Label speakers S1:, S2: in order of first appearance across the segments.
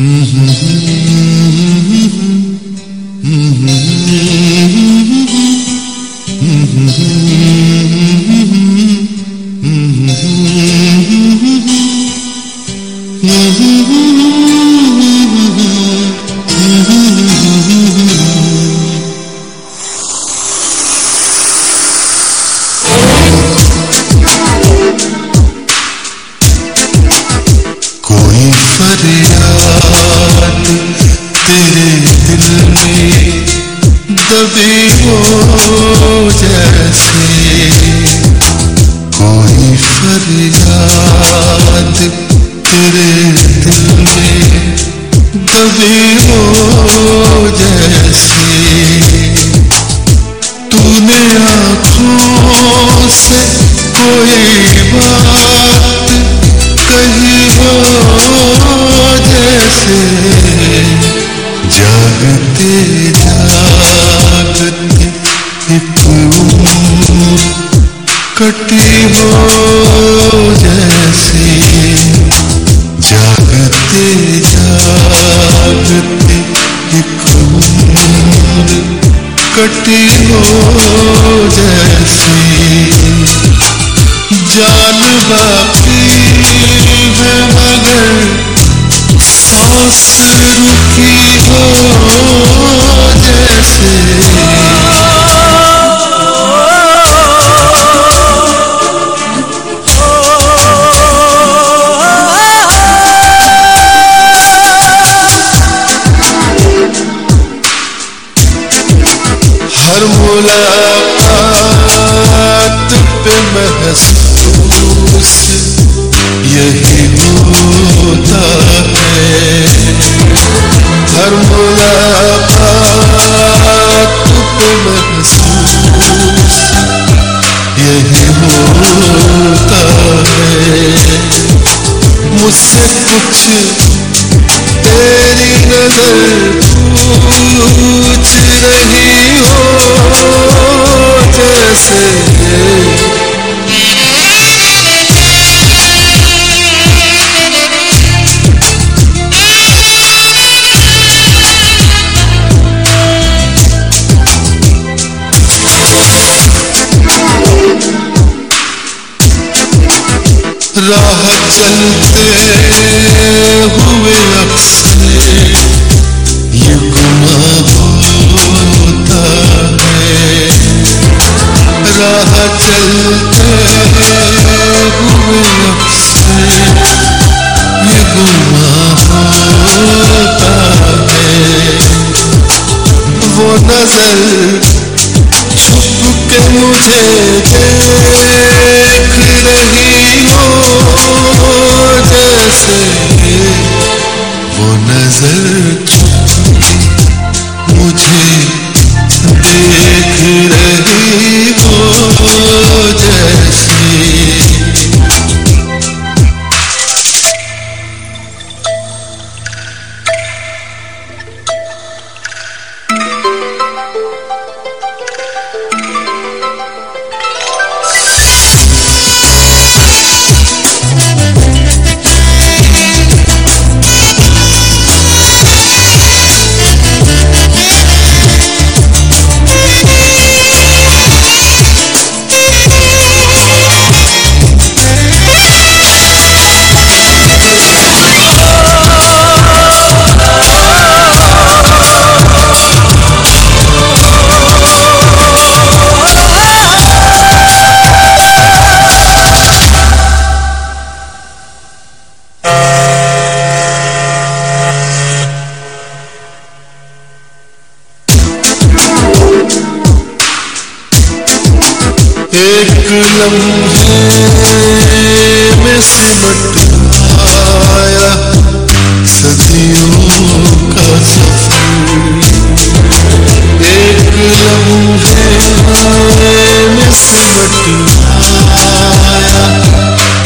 S1: کوئی دبی ہو جیسے کوئی فریاد تیرے دل میں دبی ہو جیسے تو نے آنکھوں سے کوئی بات کہی ہو جیسے کٹی ہو جیسے ہو جیسے جان باقی ہے مگر سانس رکی ہو کچھ تیری نظر پوچھ رہی ہو جیسے راہ چلتے ہوئے اکثر یہ گما ہوتا ہے۔ راہ چلتے ہوئے اکثر یہ گما ہوتا ہے۔ وہ نظر چھپ کے مجھے دیکھ جیسے وہ نظر چھپ مجھے دیکھ رہی ہو جیسے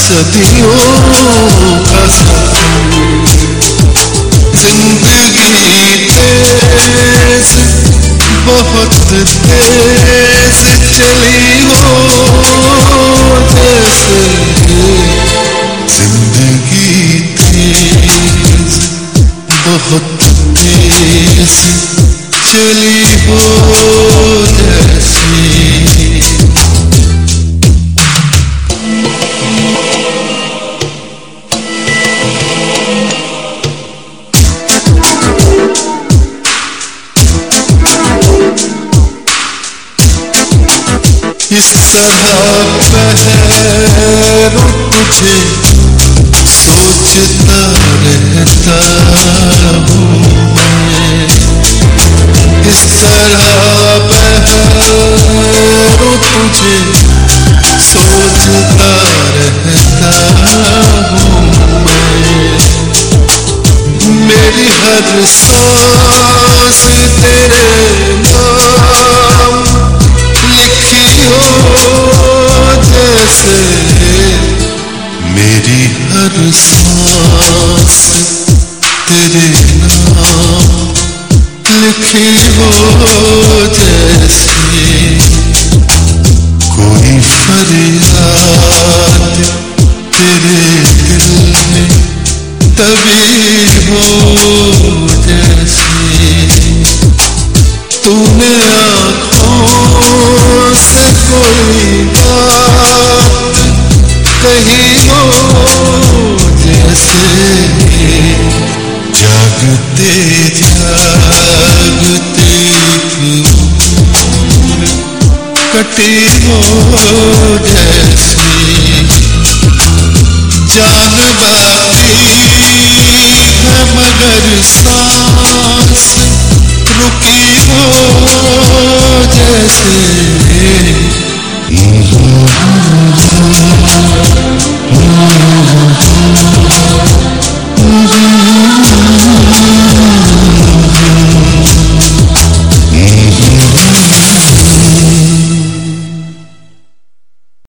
S1: صدیوں کا سفر زندگی تیز بہت تیز چلی ہو پہروں تجھے سوچتا رہتا ہوں میں۔ اس طرح پہروں تجھے سوچتا رہتا ہوں میں۔ میری ہر سانس لکھی ہو جیسے کوئی فریاد تیرے دل میں تبھی ہو جیسے تو نے آنکھوں سے کوئی بات کہی ہو جیسے جاگتے جاگتے کٹی ہو جیسی جان باقی ہے مگر سانس رکی ہو جیسے